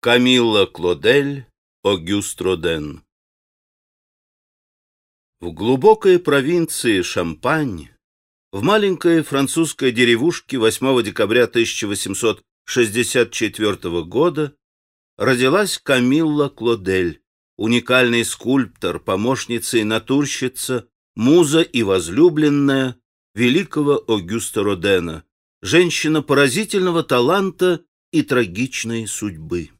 Камилла Клодель, Огюст Роден В глубокой провинции Шампань, в маленькой французской деревушке 8 декабря 1864 года родилась Камилла Клодель, уникальный скульптор, помощница и натурщица, муза и возлюбленная великого Огюста Родена, женщина поразительного таланта и трагичной судьбы.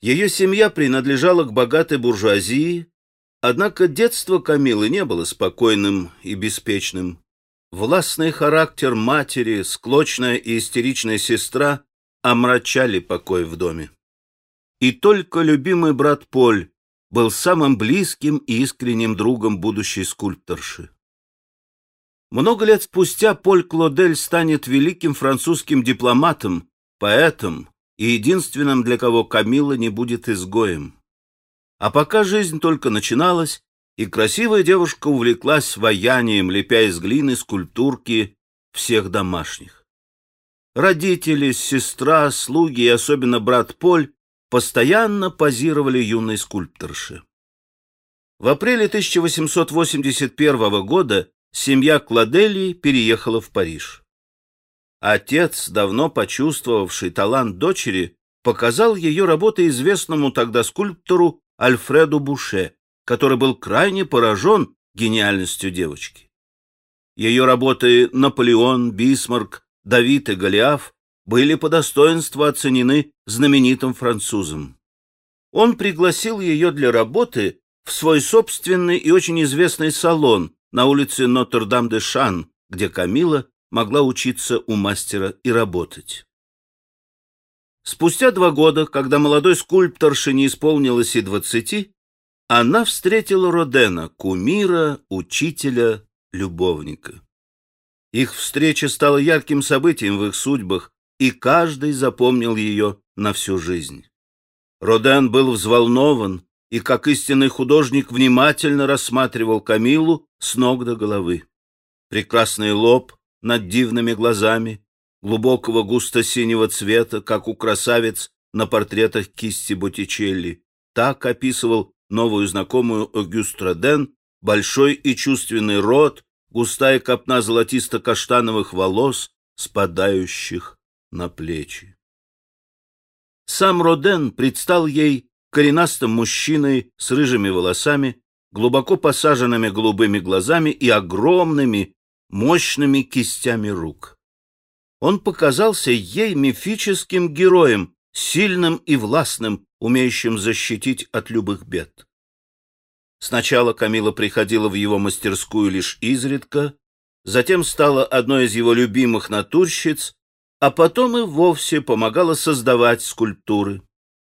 Ее семья принадлежала к богатой буржуазии, однако детство Камилы не было спокойным и беспечным. Властный характер матери, склочная и истеричная сестра омрачали покой в доме. И только любимый брат Поль был самым близким и искренним другом будущей скульпторши. Много лет спустя Поль Клодель станет великим французским дипломатом, поэтом и единственным, для кого Камила не будет изгоем. А пока жизнь только начиналась, и красивая девушка увлеклась ваянием, лепя из глины скульптурки всех домашних. Родители, сестра, слуги и особенно брат Поль постоянно позировали юной скульпторше. В апреле 1881 года семья Кладелли переехала в Париж. Отец, давно почувствовавший талант дочери, показал ее работы известному тогда скульптору Альфреду Буше, который был крайне поражен гениальностью девочки. Ее работы «Наполеон», «Бисмарк», «Давид» и «Голиаф» были по достоинству оценены знаменитым французом. Он пригласил ее для работы в свой собственный и очень известный салон на улице Нотр-Дам-де-Шан, где Камила могла учиться у мастера и работать. Спустя два года, когда молодой скульпторше не исполнилось и двадцати, она встретила Родена, кумира, учителя, любовника. Их встреча стала ярким событием в их судьбах, и каждый запомнил ее на всю жизнь. Роден был взволнован и, как истинный художник, внимательно рассматривал Камилу с ног до головы. Прекрасный лоб, над дивными глазами, глубокого густо-синего цвета, как у красавиц на портретах кисти Боттичелли. Так описывал новую знакомую Огюст Роден, большой и чувственный рот, густая копна золотисто-каштановых волос, спадающих на плечи. Сам Роден предстал ей коренастым мужчиной с рыжими волосами, глубоко посаженными голубыми глазами и огромными мощными кистями рук. Он показался ей мифическим героем, сильным и властным, умеющим защитить от любых бед. Сначала Камила приходила в его мастерскую лишь изредка, затем стала одной из его любимых натурщиц, а потом и вовсе помогала создавать скульптуры.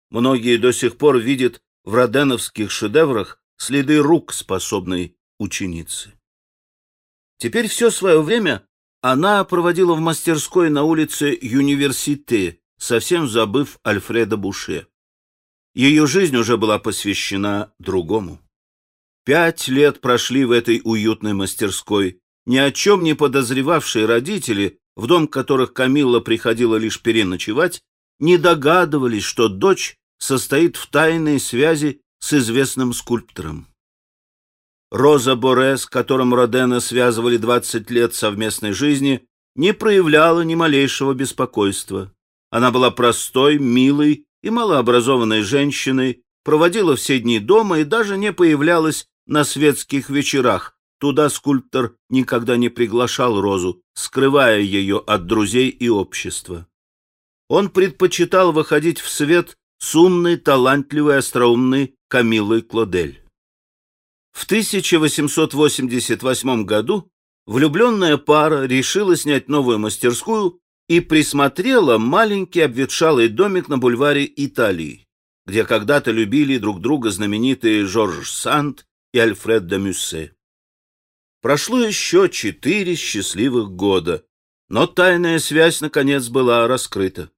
Многие до сих пор видят в роденовских шедеврах следы рук способной ученицы. Теперь все свое время она проводила в мастерской на улице Юниверсите, совсем забыв Альфреда Буше. Ее жизнь уже была посвящена другому. Пять лет прошли в этой уютной мастерской. Ни о чем не подозревавшие родители, в дом которых Камилла приходила лишь переночевать, не догадывались, что дочь состоит в тайной связи с известным скульптором. Роза Боре, с которым Родена связывали 20 лет совместной жизни, не проявляла ни малейшего беспокойства. Она была простой, милой и малообразованной женщиной, проводила все дни дома и даже не появлялась на светских вечерах. Туда скульптор никогда не приглашал Розу, скрывая ее от друзей и общества. Он предпочитал выходить в свет с умной, талантливой, остроумной Камилой Клодель. В 1888 году влюбленная пара решила снять новую мастерскую и присмотрела маленький обветшалый домик на бульваре Италии, где когда-то любили друг друга знаменитые Жорж Санд и Альфред де Мюссе. Прошло еще четыре счастливых года, но тайная связь наконец была раскрыта.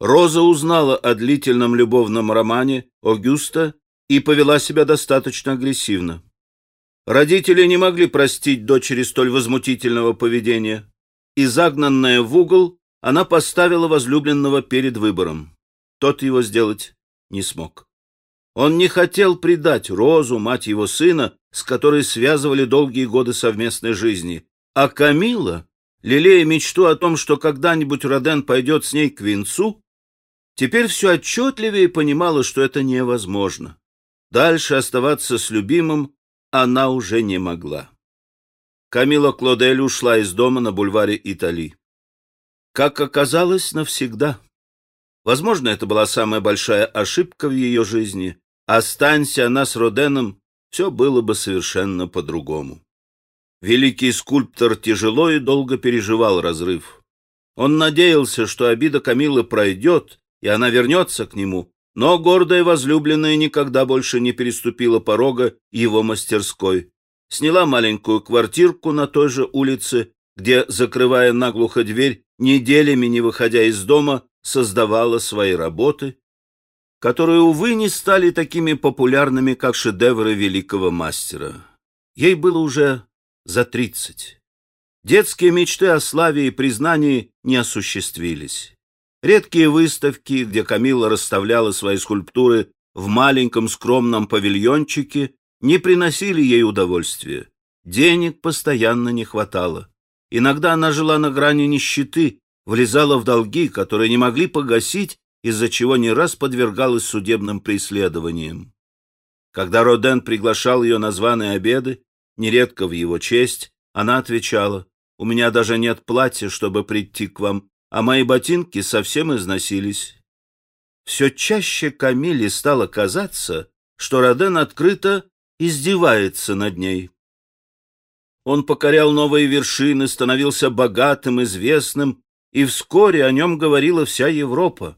Роза узнала о длительном любовном романе Огюста и повела себя достаточно агрессивно. Родители не могли простить дочери столь возмутительного поведения, и, загнанная в угол, она поставила возлюбленного перед выбором. тот его сделать не смог. Он не хотел предать Розу, мать его сына, с которой связывали долгие годы совместной жизни, а Камила, лелея мечту о том, что когда-нибудь Роден пойдет с ней к венцу, теперь все отчетливее понимала, что это невозможно. Дальше оставаться с любимым она уже не могла. Камила Клодель ушла из дома на бульваре Итали. Как оказалось, навсегда. Возможно, это была самая большая ошибка в ее жизни. Останься она с Роденом, все было бы совершенно по-другому. Великий скульптор тяжело и долго переживал разрыв. Он надеялся, что обида Камилы пройдет, и она вернется к нему, но гордая возлюбленная никогда больше не переступила порога его мастерской. Сняла маленькую квартирку на той же улице, где, закрывая наглухо дверь, неделями не выходя из дома, создавала свои работы, которые, увы, не стали такими популярными, как шедевры великого мастера. Ей было уже за тридцать. Детские мечты о славе и признании не осуществились. Редкие выставки, где Камила расставляла свои скульптуры в маленьком скромном павильончике, не приносили ей удовольствия. Денег постоянно не хватало. Иногда она жила на грани нищеты, влезала в долги, которые не могли погасить, из-за чего не раз подвергалась судебным преследованиям. Когда Роден приглашал ее на званые обеды, нередко в его честь, она отвечала, «У меня даже нет платья, чтобы прийти к вам, а мои ботинки совсем износились». Все чаще Камиле стало казаться, что Роден открыто издевается над ней. Он покорял новые вершины, становился богатым, известным, и вскоре о нем говорила вся Европа.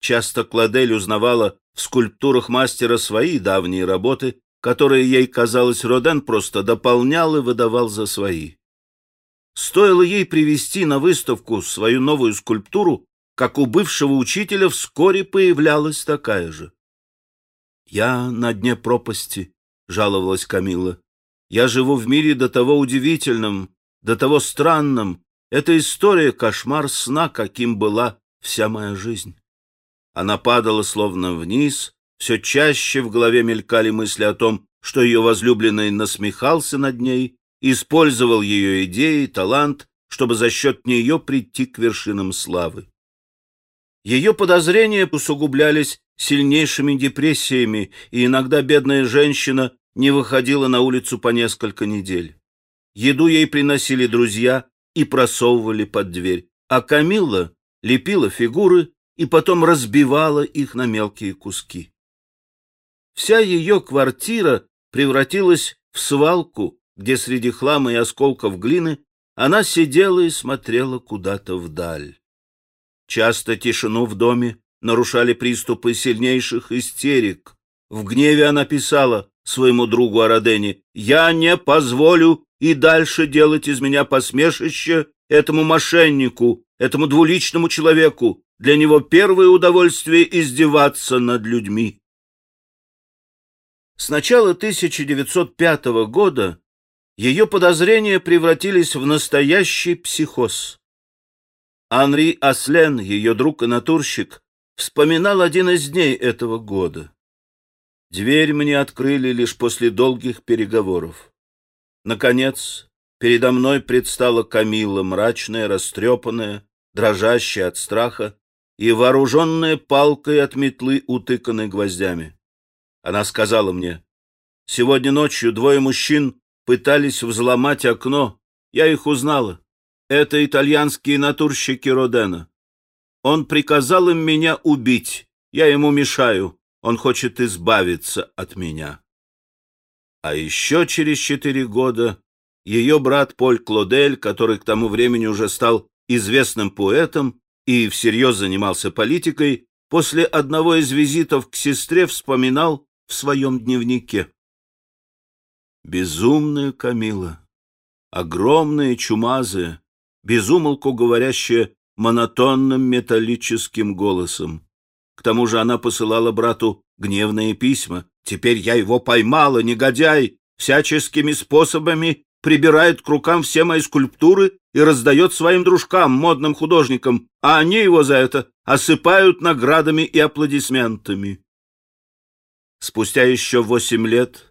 Часто Кладель узнавала в скульптурах мастера свои давние работы, которые ей казалось Роден просто дополнял и выдавал за свои. Стоило ей привести на выставку свою новую скульптуру, как у бывшего учителя вскоре появлялась такая же. «Я на дне пропасти», — жаловалась Камила. Я живу в мире до того удивительном, до того странном. Это история кошмар сна, каким была вся моя жизнь. Она падала словно вниз, все чаще в голове мелькали мысли о том, что ее возлюбленный насмехался над ней, использовал ее идеи, талант, чтобы за счет нее прийти к вершинам славы. Ее подозрения усугублялись сильнейшими депрессиями, и иногда бедная женщина не выходила на улицу по несколько недель. Еду ей приносили друзья и просовывали под дверь, а Камилла лепила фигуры и потом разбивала их на мелкие куски. Вся ее квартира превратилась в свалку, где среди хлама и осколков глины она сидела и смотрела куда-то вдаль. Часто тишину в доме нарушали приступы сильнейших истерик. В гневе она писала своему другу Арадене, «Я не позволю и дальше делать из меня посмешище этому мошеннику, этому двуличному человеку. Для него первое удовольствие издеваться над людьми». С начала 1905 года ее подозрения превратились в настоящий психоз. Анри Аслен, ее друг и натурщик, вспоминал один из дней этого года. Дверь мне открыли лишь после долгих переговоров. Наконец, передо мной предстала Камила, мрачная, растрепанная, дрожащая от страха и вооруженная палкой от метлы, утыканной гвоздями. Она сказала мне, «Сегодня ночью двое мужчин пытались взломать окно. Я их узнала. Это итальянские натурщики Родена. Он приказал им меня убить. Я ему мешаю. Он хочет избавиться от меня. А еще через четыре года ее брат Поль Клодель, который к тому времени уже стал известным поэтом и всерьез занимался политикой, после одного из визитов к сестре вспоминал в своем дневнике. Безумная Камила, огромная чумазая, безумолку говорящая монотонным металлическим голосом. К тому же она посылала брату гневные письма. «Теперь я его поймала, негодяй! Всяческими способами прибирает к рукам все мои скульптуры и раздает своим дружкам, модным художникам, а они его за это осыпают наградами и аплодисментами. Спустя еще восемь лет,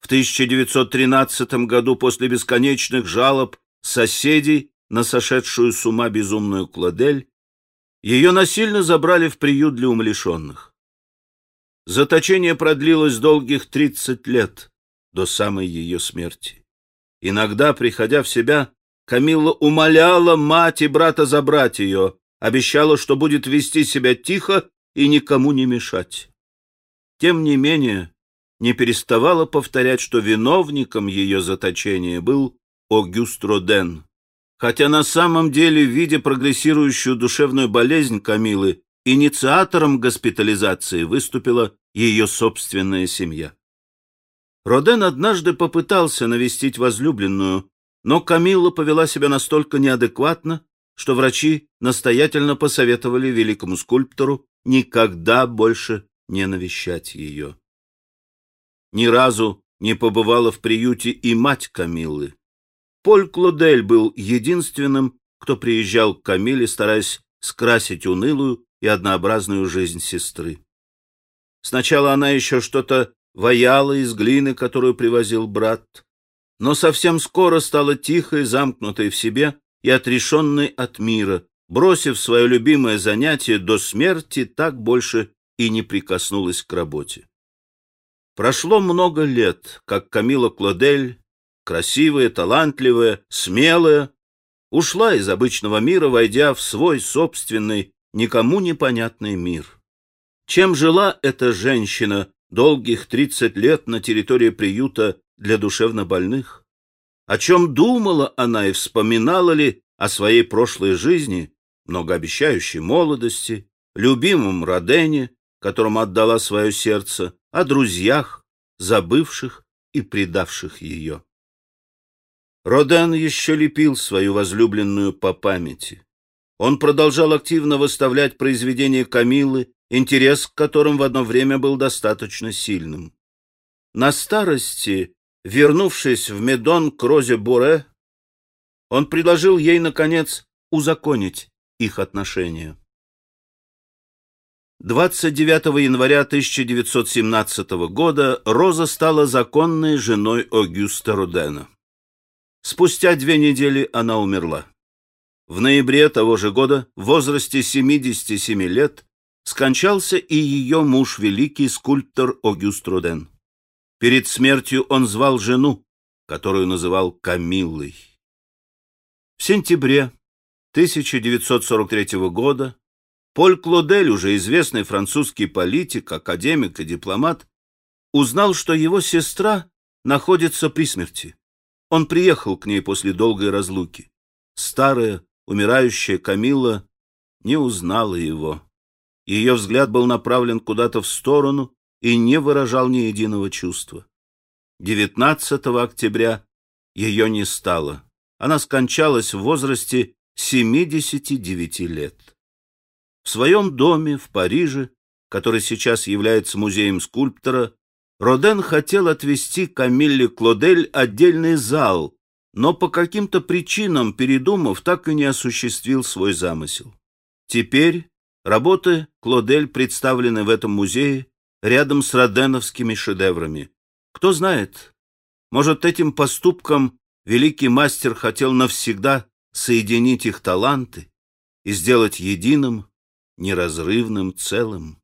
в 1913 году, после бесконечных жалоб соседей на сошедшую с ума безумную Кладель, ее насильно забрали в приют для умалишенных. Заточение продлилось долгих 30 лет, до самой ее смерти. Иногда, приходя в себя, Камилла умоляла мать и брата забрать ее, обещала, что будет вести себя тихо и никому не мешать. Тем не менее, не переставала повторять, что виновником ее заточения был Огюст Роден, хотя на самом деле, видя прогрессирующую душевную болезнь Камилы, инициатором госпитализации выступила ее собственная семья. Роден однажды попытался навестить возлюбленную, но Камилла повела себя настолько неадекватно, что врачи настоятельно посоветовали великому скульптору никогда больше не навещать ее. Ни разу не побывала в приюте и мать Камиллы. Поль Клодель был единственным, кто приезжал к Камиле, стараясь скрасить унылую и однообразную жизнь сестры. Сначала она еще что-то ваяла из глины, которую привозил брат, но совсем скоро стала тихой, замкнутой в себе и отрешенной от мира, бросив свое любимое занятие до смерти, так больше и не прикоснулась к работе. Прошло много лет, как Камила Клодель, красивая, талантливая, смелая, ушла из обычного мира, войдя в свой собственный, никому непонятный мир. Чем жила эта женщина долгих тридцать лет на территории приюта для душевнобольных? О чем думала она и вспоминала ли о своей прошлой жизни, многообещающей молодости, любимом Родене, которому отдала свое сердце, о друзьях, забывших и предавших ее? Роден еще лепил свою возлюбленную по памяти. Он продолжал активно выставлять произведения Камилы, интерес к которым в одно время был достаточно сильным. На старости, вернувшись в Медон к Розе Буре, он предложил ей, наконец, узаконить их отношения. 29 января 1917 года Роза стала законной женой Огюста Родена. Спустя две недели она умерла. В ноябре того же года, в возрасте 77 лет, скончался и ее муж, великий скульптор Огюст Роден. Перед смертью он звал жену, которую называл Камиллой. В сентябре 1943 года Поль Клодель, уже известный французский политик, академик и дипломат, узнал, что его сестра находится при смерти. Он приехал к ней после долгой разлуки. Старая, умирающая Камилла не узнала его. Ее взгляд был направлен куда-то в сторону и не выражал ни единого чувства. 19 октября ее не стало. Она скончалась в возрасте 79 лет. В своем доме в Париже, который сейчас является музеем скульптора, Роден хотел отвести Камилле Клодель отдельный зал, но по каким-то причинам, передумав, так и не осуществил свой замысел. Теперь работы Клодель представлены в этом музее рядом с роденовскими шедеврами. Кто знает, может, этим поступком великий мастер хотел навсегда соединить их таланты и сделать единым, неразрывным целым.